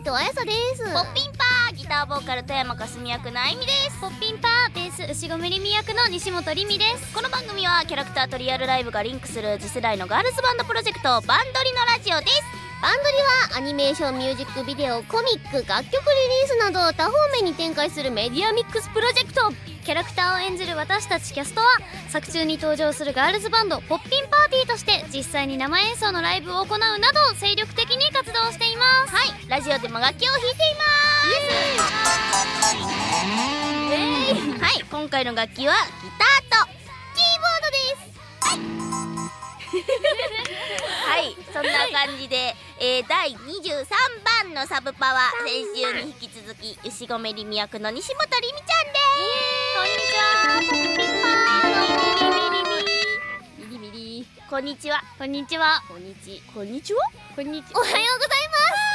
伊藤彩沙です。ポッピンパーギターボーカル富山かすみ役のあいみです。ポッピンパーベース牛込りみ役の西本りみです。この番組はキャラクターとリアルライブがリンクする次世代のガールズバンドプロジェクトバンドリのラジオですバンドリはアニメーションミュージックビデオコミック楽曲リリースなど多方面に展開するメディアミックスプロジェクト。キャラクターを演じる私たちキャストは作中に登場するガールズバンドポッピンパーティーとして実際に生演奏のライブを行うなど精力的に活動しています。はい。ラジオでも楽器を弾いています。はい。今回の楽器はギターとキーボードです。はい。そんな感じで、えー、第23番のサブパは先週に引き続き牛込りみ役の西本りみちゃんです。こんにちは。こんにちはこんにちは。こんにちこんにちは。こんにちおはようござい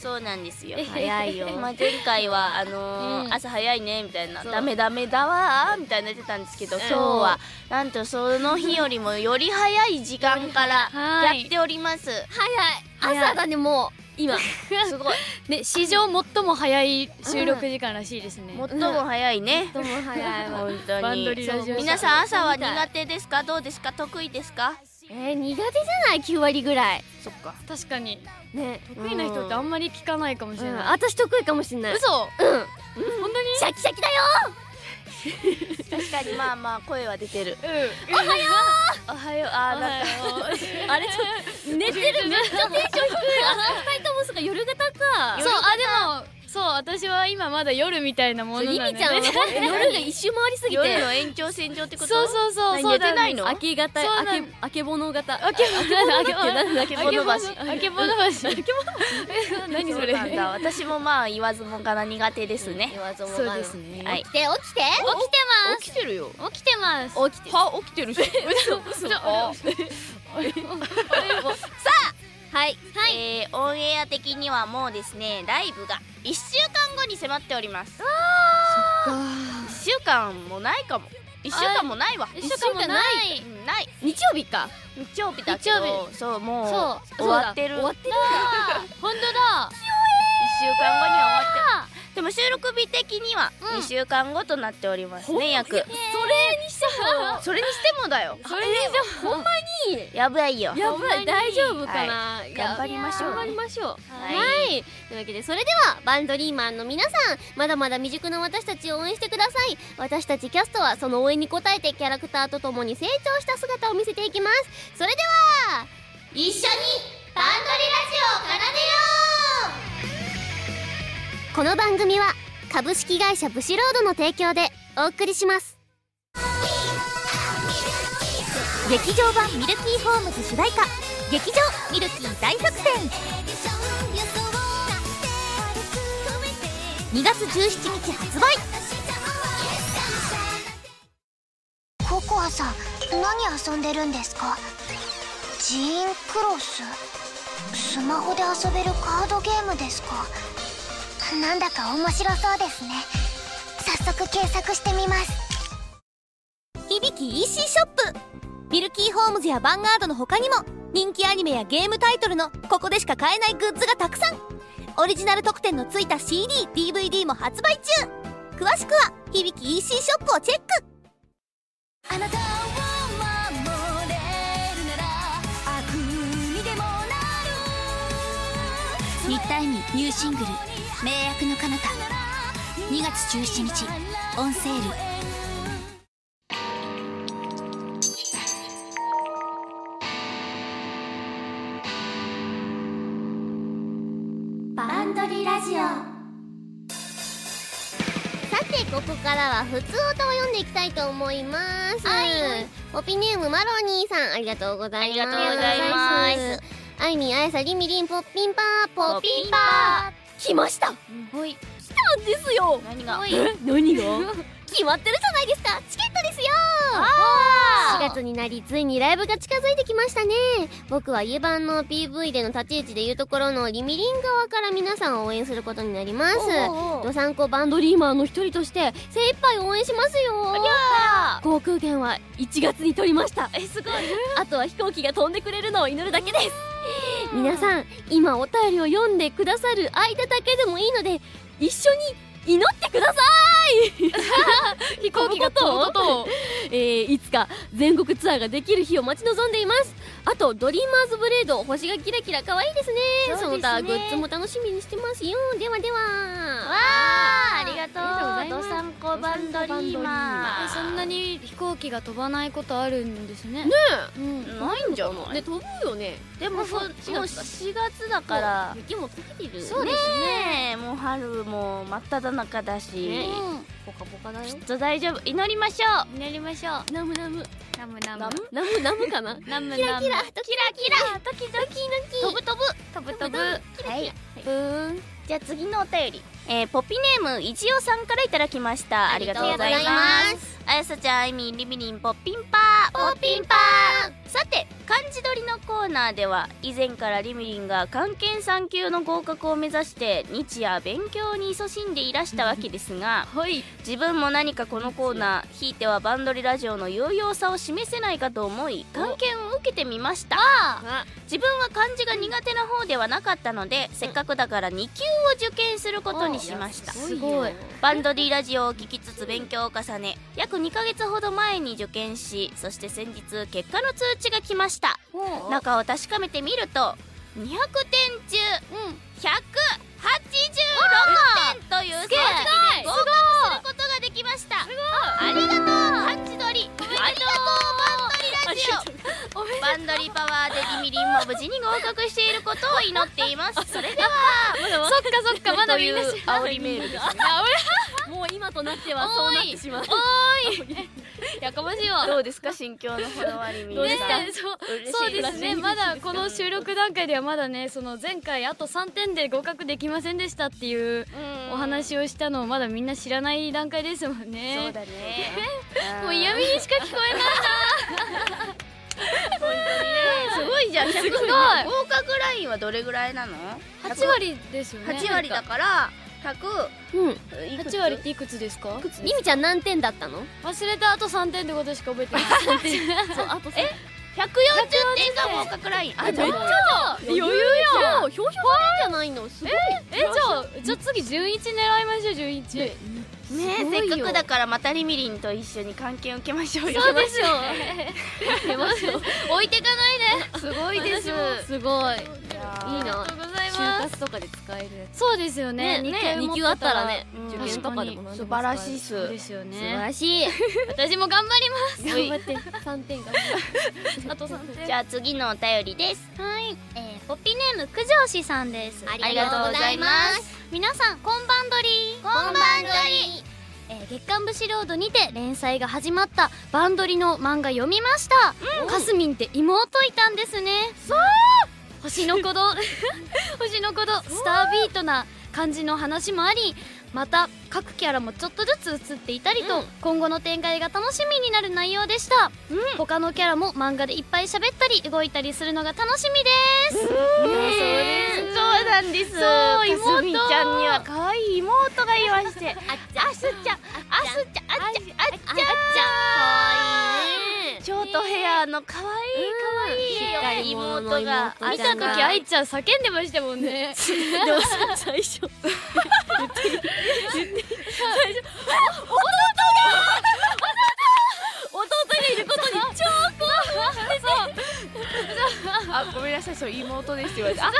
そうなんですよ。早いよ。まあ前回はあのーうん、朝早いねみたいな。ダメダメだわみたいな言ってたんですけど今日は。なんとその日よりもより早い時間からやっております。早い。朝だねもう今。すごい。ね史上最も早い収録時間らしいですね、うん、最も早いね、最も早い本当に。皆さん朝は苦手ですか？どうですか？得意ですか？えー、苦手じゃない？9割ぐらい。そっか。確かに。ね。得意な人ってあんまり聞かないかもしれない、うん、私得意かもしれない。嘘。うん、うん、本当に？シャキシャキだよ。確かにまあまあ声は出てる、うん、おはよう。おはよう。あーなんかあれちょっと寝てる。めっちゃテンション低い。あの二人ともすが夜型か。そうあでもそう私は今まだ夜みたいなものなので、ね、ちゃんは 夜が一周回りすぎて。夜の延長線上ってこと？そうそうそうそう。寝てないの？明け型明け明けぼの型。明け明けぼの橋明けぼの橋明けぼの 何それ？私もまあ言わずもがな苦手ですね。言わずもがなそうですね。起きて起きて？起きてます。起きてるよ。起きてます。起きては？起きてるし嘘。嘘。さあはい、はい、えー、オンエア的にはもうですねライブが1週間後に迫っております。あそっか。1週間もないかも。1週間もないわ。1週間もない、うん、ない。日曜日か。日曜日だけどそうもう終わってる。終わってる。本当だ。1週間後には終わってでも収録日的には2週間後となっておりますね、約。それにしても それにしてもだよ。それにしても。ほんまに。やばいよ。やばい。大丈夫かな、頑張りましょう。頑張りましょう。はい。というわけでそれではバンドリーマンの皆さんまだまだ未熟な私たちを応援してください。私たちキャストはその応援に応えてキャラクターとともに成長した姿を見せていきます。それでは一緒にこの番組は株式会社ブシロードの提供でお送りします。劇場版ミルキーホームズ主題歌劇場ミルキー大作戦。2月17日発売。ココアさん何遊んでるんですか？ジーンクロス。スマホで遊べるカードゲームですか？なんだか面白そうですね。早速検索してみます。響き EC ショップミルキーホームズやヴァンガードの他にも人気アニメやゲームタイトルのここでしか買えないグッズがたくさん。オリジナル特典のついた CDDVD も発売中。詳しくは響き EC ショップをチェック。あなた新田恵美ニューシングル名役の彼方。2月17日オンセール。バンドリラジオ。さてここからは普通歌を読んでいきたいと思います。はい。ポピネームマロニーさんありがとうございます。ありがとうございます。あいみあやさりみりんポッピンパーポッピンパー来ました。はい。たんですよ。何が？何が？決まってるじゃないですか。チケットですよ。4月月になりついにライブが近づいてきましたね。僕は家版の PV での立ち位置でいうところのリミリン側から皆さんを応援することになります。道産子バンドリーマーの一人として精一杯応援しますよ。航空券は1月に取りました。えすごい。あとは飛行機が飛んでくれるのを祈るだけです皆さん今お便りを読んでくださる間だけでもいいので一緒に祈ってください！飛行機が飛ぶこと？を、えー、いつか全国ツアーができる日を待ち望んでいます。あとドリーマーズブレード星がキラキラ可愛いですね。そうですね。その他グッズも楽しみにしてますよ。ではでは。わあありがとう。ドサンコバンドリーマー。そんなに飛行機が飛ばないことあるんですね。ねうん。ないんじゃない？ね飛ぶよね。でもふもう4月だから。雪も溶けてるそうですねえ。もう春も真っ只中だし、ね。うんポカポカだよ。きっと大丈夫。祈りましょう。祈りましょう。ナムナム。ナムナム。ナム？ナム？ナムかな？ナムキラキラ。ナムキラ。キラドキドキ。飛ぶ飛ぶ。飛ぶ飛ぶ。はい。ブーン。じゃあ次のお便り、えー、ポピネームいじおさんからいただきました。ありがとうございまます。あやさちゃんあいみんりみりんポッピンパー。ポッピンパー。さて漢字取りのコーナーでは以前からりみりんが漢検3級の合格を目指して日夜勉強に勤しんでいらしたわけですがはい。自分も何かこのコーナーひいてはバンドリラジオの有用さを示せないかと思い漢検を受けてみました。あ自分は漢字が苦手な方ではなかったのでせっかくだから2級を受験することにしました。すごいバンド D ラジオを聞きつつ勉強を重ね約2ヶ月ほど前に受験しそして先日結果の通知が来ました。中を確かめてみると200点中186点という成績でンドリパワーでリミリンも無事に合格していることを祈っています。それで？はそっかそっかまだみんな知ら煽りメールですねもう今となってはそうなってしまう。やかましいわ。どうですか？心境のほどはりみねさんそう嬉しいそうですね。まだこの収録段階ではまだねその前回あと3点で合格できませんでしたっていうお話をしたのをまだみんな知らない段階ですもんね。そうだね。もう嫌味にしか聞こえないすごいじゃん。すごい。合格ラインはどれぐらいなの？8割ですよね。8割だからうん。100いくつ？8割っていくつですか？りみちゃん何点だったの？忘れた。あと3点ってことしか覚えてない。そうあとえ？140点が合格ラインあめっちゃ余裕やんじゃないのすごいえじゃあじゃあ次11狙いましょう11ねせっかくだからまたりみりんと一緒に関係を受けましょうよ。そうですよ 置いてかないで。すごいですすごい。いいな活とかで使えるやそうですよね。ね二級持二級あったらねうん。受験とかでも素晴らしいす。ですよえる素晴ねらしい。私も頑張ります。頑張って3点頑張ってあと3点。じゃあ次のお便りです。はい、えー、ポッピネーム九条氏さんです。ありがとうございます。皆さんこんばんどりこんばんどり。えー月刊武士ロードにて連載が始まった。バンドリの漫画読みました、かすみんって妹いたんですね。そう星の鼓動。星の鼓動。スタービートな感じの話もありまた各キャラもちょっとずつ映っていたりと、今後の展開が楽しみになる内容でした、他のキャラも漫画でいっぱい喋ったり動いたりするのが楽しみです、ねそうなんですそうか妹す。みちゃんには可愛い妹がいまして。あっちゃん。あすちゃん。あすちゃん。あっちゃん。あっちゃん。あっちゃん。かわいい。ねショートヘアの可愛い可愛い。妹が。妹見た時愛ちゃん叫んでましたもんね。でもさ最初。弟が。いることに超あごめんなさいそれ妹ですって言われて。あ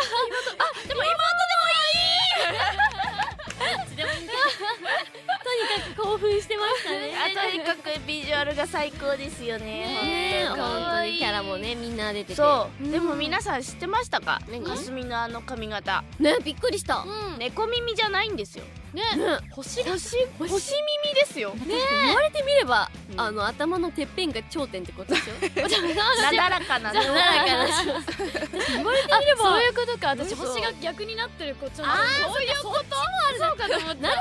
とにかく興奮してましたね。あとにかくビジュアルが最高ですよね。ね本当に。キャラもねみんな出てて。そう、でも皆さん知ってましたか？何かすみのあの髪型。ねびっくりした。猫耳じゃないんですよね。星星星耳ですよ。言われてみればあの頭のてっぺんが頂点ってことでしょ？なだらかななだらかな言われてみればそういうことか。私嘘。星が逆になってるこっちのあそういうこと？そうかと思ったなる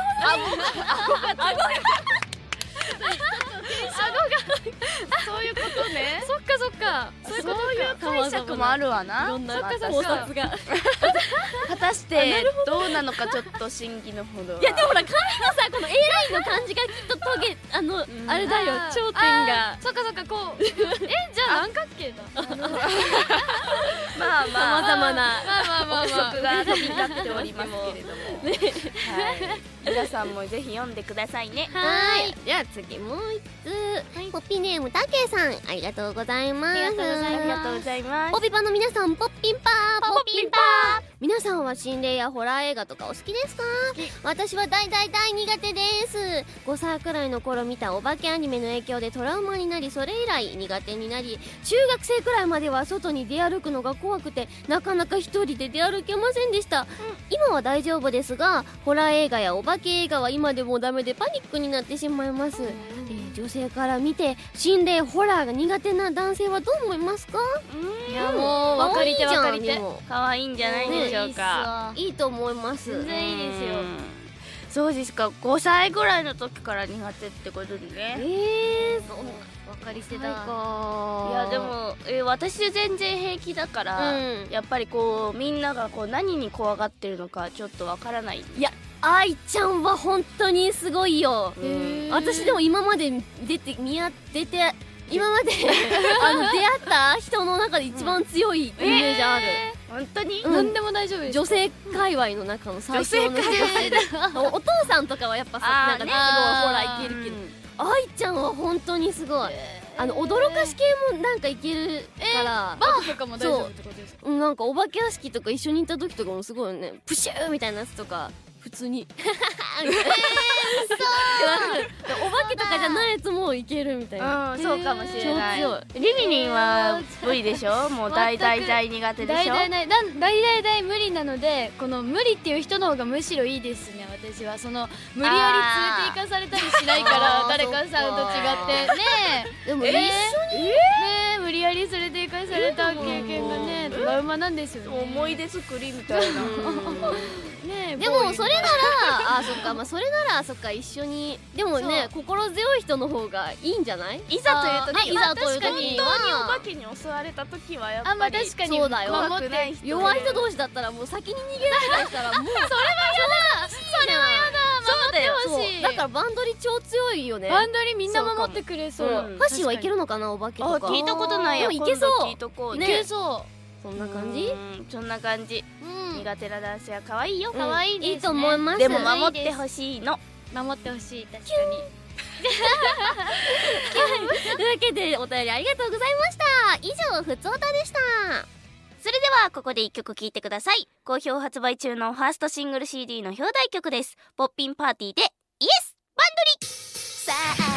そういうことねそっかそっかそういうことか解釈もあるわなろん。なまあ考察が果たしてどうなのかちょっと審議のほどは。いやでもほら彼のさこの AI の感じがきっとトゲあの、ん。あれだよ頂点が。そっかそっかこう えじゃあ三角形だ。まあまあ。さまざまな憶まあ。測が飛び交っておりますけれども、はい、皆さんもぜひ読んでくださいね。はい。じゃあ次もう一つ、ポッピーネームたけさんありがとうございます。ありがとうございます。ありがとうございますポピパの皆さんポッピンパー。ポッピンパー皆さんは心霊やホラー映画とかお好きですか？私は大大大苦手です。5歳くらいの頃見たお化けアニメの影響でトラウマになりそれ以来苦手になり中学生くらいまでは外に出歩くのが怖くてなかなか一人で出歩けませんでした、今は大丈夫ですがホラー映画やお化け映画は今でもダメでパニックになってしまいます、えー女性から見て心霊ホラーが苦手な男性はどう思いますか？いやもう分かりて分かりて。いいじゃんでも可愛いんじゃないでしょうか、いいと思います。全然いいですよ。うん。そうですか。5歳ぐらいの時から苦手ってことでえねー、そんな分かりていだいやでも、えー私全然平気だから、うん。やっぱりこうみんながこう何に怖がってるのかちょっとわからない。いや愛ちゃんは本当にすごいよ。うん私でも今まで出て見合ってて今まで あの出会った人の中で一番強いイメージある、本当に、うん。何でも大丈夫女性界隈の中の最強の女性。でお お父さんとかはやっぱさなんかねすごいほらいけるけど。愛ちゃんは本当にすごい。あの驚かし系もなんかいけるから、バーとかも大丈夫ってことですか？うんなんかお化け屋敷とか一緒に行った時とかもすごいよね。プシューみたいなやつとか普通に。えー、嘘。お化けとかじゃないやつもいけるみたいな、うん、そうかもしれない。超強リリリンは無理でしょ？もう大大大苦手でしょ？大大大大大大大無理なのでこの無理っていう人の方がむしろいいですね私は。その無理やり連れて行かされたりしないから誰かさんと違って。ねでもえ一緒に、ねえ無理やり連れて行かされた経験がね。トラウマなんですよね。思い出作りみたいな。ねえでもそれなら あそっかまあそれならそっか一緒に。でもね心強い人の方がいいんじゃない？いざという時いざという時に本当におは化けに襲われた時はやっぱりあまあ確かにそうだよ。怖くない人弱い人同士だったらもう先に逃げられたりしたらもう。それはやだ。それはやだ。よ。そうしい。だからバンドリ超強いよね。バンドリみんな守ってくれそう。そうかもハッシーはいけるのかなお化けとか。あ聞いたことないやでもいけそう。いとこうそそんな感じ？うん。そんな感じ。苦手な男性は可愛いよ。可愛いですね。いいと思います。でも守ってほしいの。守ってほしい確かというわけでお便りありがとうございました。以上ふつおたでした。それではここで一曲聴いてください。好評発売中のファーストシングル CD の表題曲です。ポッピンパーティーでイエス!バンドリさあ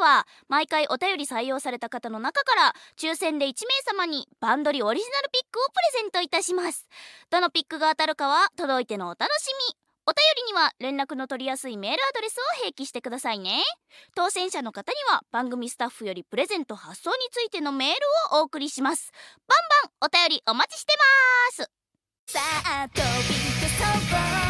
は毎回お便り採用された方の中から抽選で1名様にバンドリオリジナルピックをプレゼントいたします。どのピックが当たるかは届いてのお楽しみ。お便りには連絡の取りやすいメールアドレスを併記してくださいね。当選者の方には番組スタッフよりプレゼント発送についてのメールをお送りします。バンバンお便りお待ちしてます。さあ飛び出そう。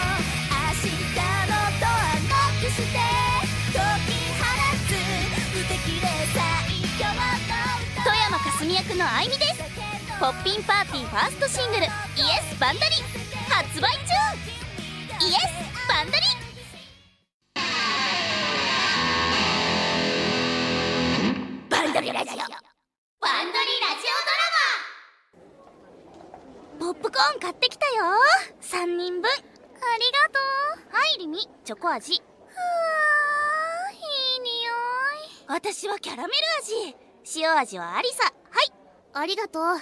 して解き放つ無敵で最強の歌。富山かすみ役のあいみです。ポッピンパーティーファーストシングル「イエスバンダリ」発売中。イエスバンダリ。バンダリラジオ。バンドリラジオドラマ。ポップコーン買ってきたよ。3人分。ありがとう。はいリミ。チョコ味いい匂い私はキャラメル味。塩味はアリサはい。ありがとう。映画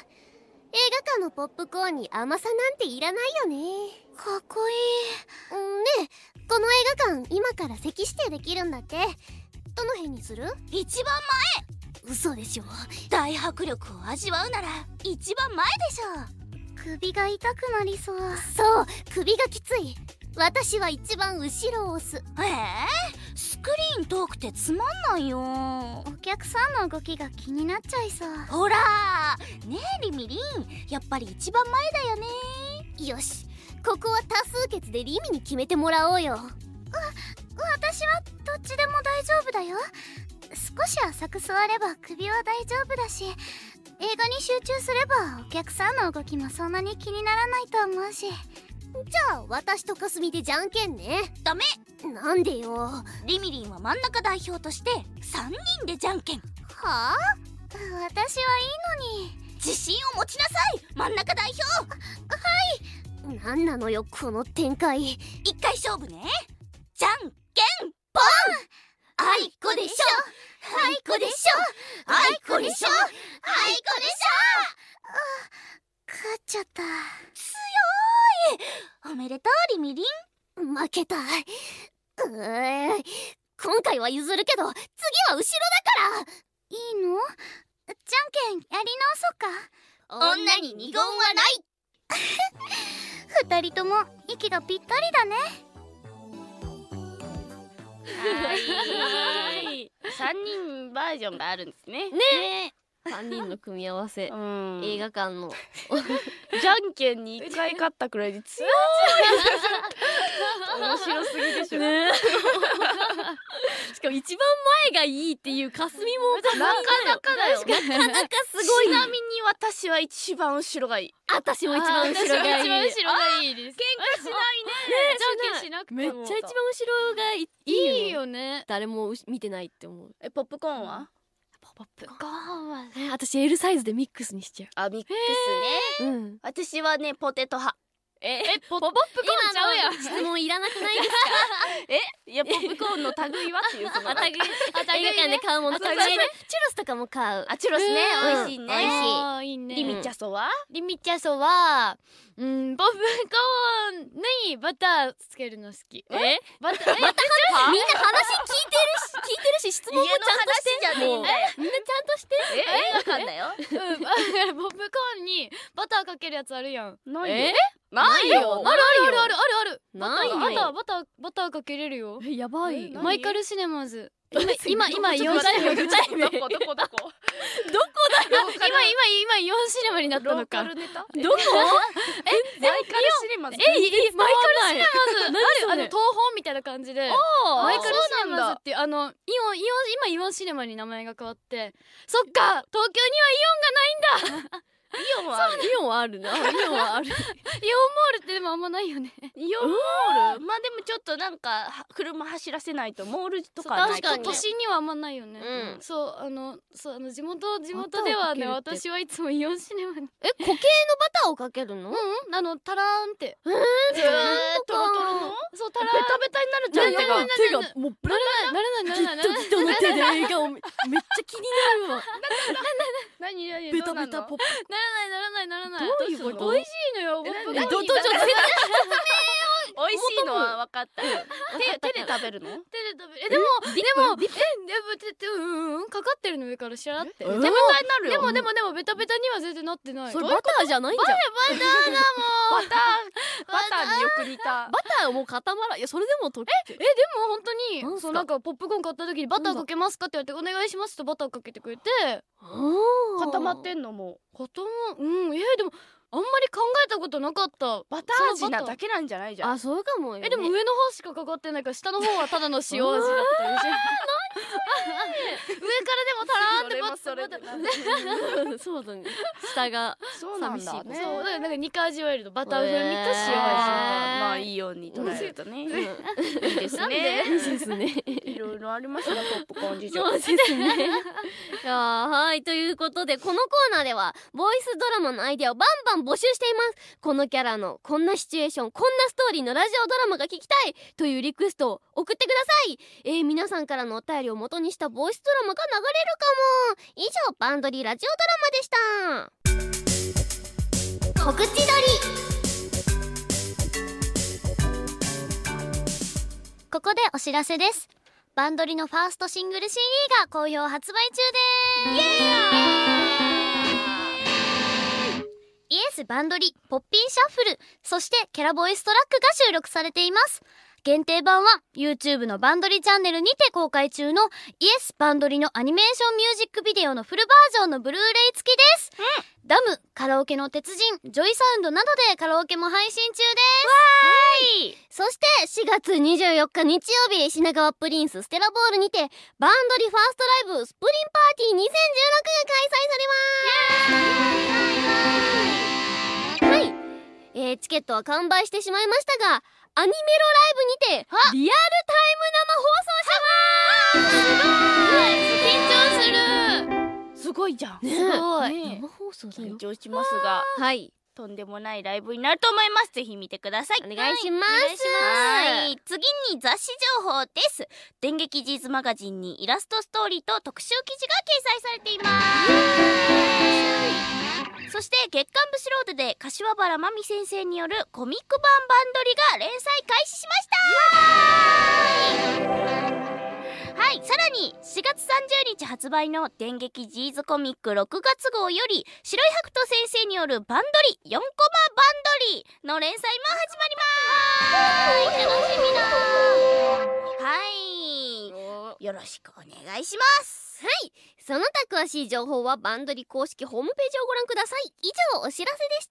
館のポップコーンに甘さなんていらないよね。かっこいい。うんねえ。この映画館今から席指定できるんだって。どの辺にする？一番嘘でしょ。前大迫力を味わうなら一番前でしょ。首が痛くなりそう。そう。首がきつい私は一番後ろを押す。えー、スクリーン遠くてつまんないよ。お客さんの動きが気になっちゃいそう。ほら！ねえリミリン。やっぱり一番前だよね。よし。ここは多数決でリミに決めてもらおうよ。私はどっちでも大丈夫だよ。少し浅く座れば首は大丈夫だし映画に集中すればお客さんの動きもそんなに気にならないと思うしじゃあ私とかすみでじゃんけんね。ダメ。なんでよ。はリミリンは真ん中代表として3人でじゃんけん。あ？私はいいのに。自信を持ちなさい。真ん中代表。なんなのよこの展開。一回勝負ね。じゃんけん。あいこでしょ。あいこでしょ。あいこでしょ。あいこでし勝っちゃった。おめでとうリミリン。ょ負けたうー今回は譲るけど次は後ろだから。いいの？じゃんけんやり直そっか。女に二言はない。二人とも息がぴったりだね。はい。3人バージョンがあるんですね。ね3人の組み合わせ。うん。映画館の。じゃんけんに1回勝ったくらいで強い。面白すぎでしょ、しかも一番前がいいっていうかすみもなかなかだよ。なかなかすごい。ちなみに私は一番後ろがいい。私も一番後ろがいい。一番後ろがいいです。喧嘩しないね。じゃんけんしなくてもめっちゃ一番後ろがいいいいよよね。誰も見てないって思う。えポップコーンは？ポップ。コーンは。ね私 L サイズでミックスにしちゃあミックスね。ううん。私はねポテト派ええポップポップコーンちゃうやん。質問いらなくないですか？いやポップコーンの類はっていうその。あたぐい映画館で買うものチュロスとかも買う。あチュロスね。うん。美味しいね。美味しいいいね。リミチャソはリミチャソはうんポップコーンにバターつけるの好き。え？バター？え？みんな話聞いてるし聞いてるし質問もちゃんとし。てみんなちゃんとしてえ？映画館だよ。うん。ポップコーンにバターかけるやつあるやん。ないえ？よないよ。あるあるあるある。あるないバターよバターバターかけれるよ。えやばい。何？マイカルシネマズ。今今今イオンシネマ。名具体名どこどこどこ今今今イオンシネマになったのか。どこ？えマイカルシネマズ？えマイカルシネマズ。あるあの東宝みたいな感じで。マイカルシネマズっていうあのイオンイオン今イオンシネマに名前が変わって。そっか東京にはイオンがないんだ。イオンはある。イオンはあるなイオンはある。イオンモールってでもあんまないよね。イオンモール？まあでもちょっとなんかは車走らせないとモールとかはない確かに。都心にはあんまないよね、うん。そうあのそうあの地元地元ではね私はいつもイオンシネマに。え固形のバターをかけるの？うん。あのタラーンって。ずーっとそうタラーン。ベタベタになるじゃん。手が手がもうブラならないならないならない人の手で映画をめめっちゃ気になるわ。何？何？ベタベタポップならないならないならない。どういうこと？美味しいのよポップコーン何どどちょっと美味しいのは分かった。手手で食べるの？手で食べえでもでもえでもうんうんかかってるの上からシャラって。え？でもでもでもでもベタベタには全然なってない。それバターじゃないんじゃん。バターバターによく似た。バターも固まらいやそれでも溶けえでも本当にそうなんかポップコーン買った時にバターかけますかって言われてお願いしますとバターかけてくれて。固まってんのも。固まうんえでもあんまり考えたことなかった。バター味なだけなんじゃないじゃん。あそうかもよ、ね、えでも上の方しかかかってないから下の方はただの塩味だったりして上からでもタラーンって。バタそうだね。下がそうなんだ寂しいね。そう。だからなんか二回味わえるとバター風味と塩味、へーまあいいように捉えるとね、いいですね。いいで？すねいろいろありますねポップコーン事情。そうですね。いやーはい。ということでこのコーナーではボイスドラマのアイデアをバンバン募集しています。このキャラのこんなシチュエーションこんなストーリーのラジオドラマが聞きたいというリクエストを送ってください。えー、皆さんからのお便りを元にしたボイスドラマが流れるかも。以上バンドリラジオドラマでした。告知撮ここでお知らせです。バンドリのファーストシングル CD が好評発売中です。イエスバンドリ。ポッピンシャッフル。そしてキャラボイストラックが収録されています。限定版は YouTube のバンドリチャンネルにて公開中のイエスバンドリのアニメーションミュージックビデオのフルバージョンのブルーレイ付きです、ダムカラオケの鉄人 JOYSOUND などでカラオケも配信中です。そして4月24日日曜日品川プリンスステラボールにてバンドリファーストライブ Sprin' PARTY 2016が開催されます。はい、えー、チケットは完売してしまいましたがアニメロライブにてリアルタイム生放送します。すごい。じゃん。ね。えすごい、ね。え生放送だ緊よ張しますがはい。とんでもないライブになると思います。ぜひ見てください。お願いします。お願い。します次に雑誌情報です。電撃ジーズマガジンにイラストストーリーと特集記事が掲載されていますそして月刊ブシロードで柏原真美先生によるコミック版バンドリが連載開始しましたはいさらに4月30日発売の電撃ジーズコミック6月号より白い白桃先生によるバンドリ4コマバンドリの連載も始まります。楽しみだ。はいよろしくお願いしますはい。その他詳しい情報はバンドリ公式ホームページをご覧ください以上お知らせでし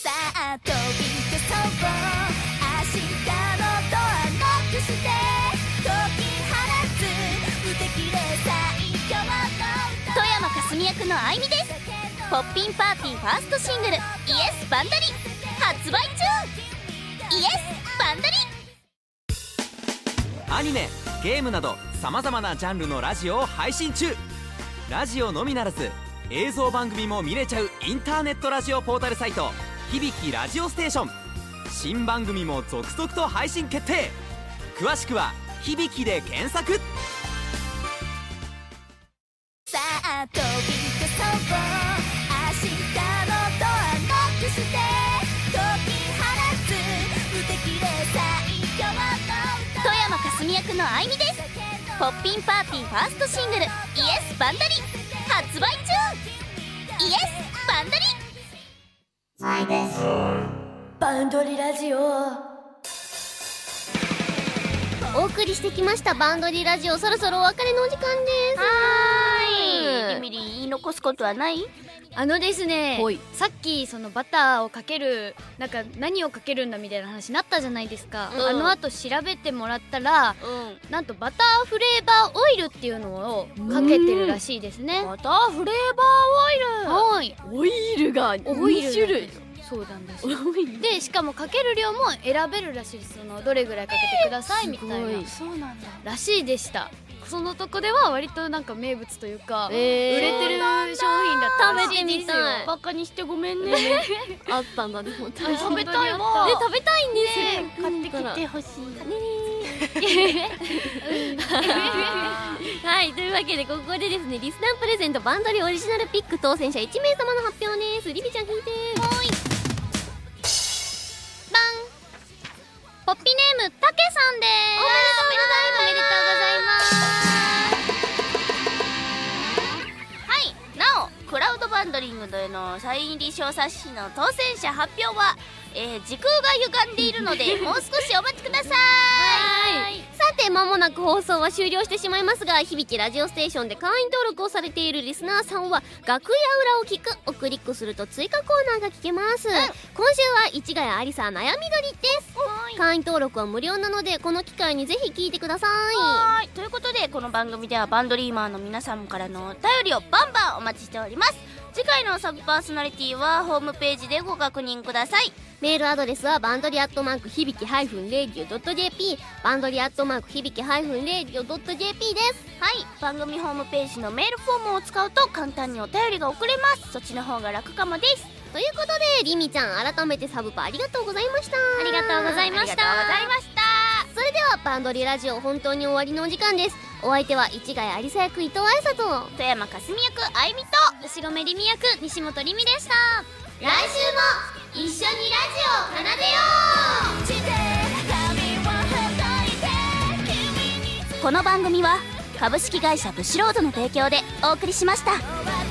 たさあ飛び出そう。明日のドアノックして解き放つ無敵で最強の富山かすみ役のあいみですポッピンパーティーファーストシングル「イエスバンドリ」発売中。イエスバンドリ。アニメゲームなどさまざまなジャンルのラジオを配信中。ラジオのみならず映像番組も見れちゃうインターネットラジオポータルサイト「響きラジオステーション」新番組も続々と配信決定。詳しくは「響き」で検索。さあ飛び出そう。明日のドアノックして。役のあいみですポッピンパーティーファーストシングル「イエスバンダリ」発売中イエスバンダリバンドリラジオお送りしてきましたバンドリラジオそろそろお別れのお時間ですミリ言い残すことはない？あのですねほい。さっきそのバターをかけるなんか何をかけるんだみたいな話になったじゃないですか、うん。あの後調べてもらったらうん。なんとバターフレーバーオイルっていうのをかけてるらしいですね。バターフレーバーオイル？はい。オイルがオイル2種類。そうなんですよ。でしかもかける量も選べるらしいです。そのどれぐらいかけてくださいみたいな。そうなんだらしいでしたそのとこでは割となんか名物というか、えー。売れてる商品だったらしいですよ。バカにしてごめんね。あったんだね本当に。食べたいわ。ね食べたいんですね。買ってきてほしい。はいというわけでここでですねリスナープレゼントバンドリオリジナルピック当選者1名様の発表です。リビちゃん引いてはいポッピネームたけさんです。おめでとうございますンドリングでのサイン入り小冊子の当選者発表は、えー時空が歪んでいるので もう少しお待ちください。さて間もなく放送は終了してしまいますが響きラジオステーションで会員登録をされているリスナーさんは楽屋裏を聞くをクリックすると追加コーナーが聞けます、今週は市ヶ谷ありさ悩みどりです。会員登録は無料なのでこの機会にぜひ聞いてください。ということでこの番組ではバンドリーマーの皆さんからのお便りをバンバンお待ちしております次回のサブパーソナリティはホームページでご確認ください。メールアドレスはバンドリアットマーク響きハイフンレディオドット JP バンドリアットマーク響きハイフンレディオドット JP です。はい。番組ホームページのメールフォームを使うと簡単にお便りが送れます。そっちの方が楽かもです。ということでリミちゃん改めてサブパーありがとうございました。ありがとうございました。ありがとうございました。それではバンドリラジオ本当に終わりのお時間ですお相手は市ヶ谷ありさ役伊藤愛沙と富山かすみ役あいみと牛込りみ役西本りみでした来週も一緒にラジオ奏でようこの番組は株式会社ブシロードの提供でお送りしました。